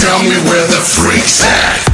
Tell me where the freaks at.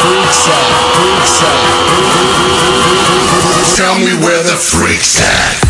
freaks at, freaks at. Tell me where the freaks at.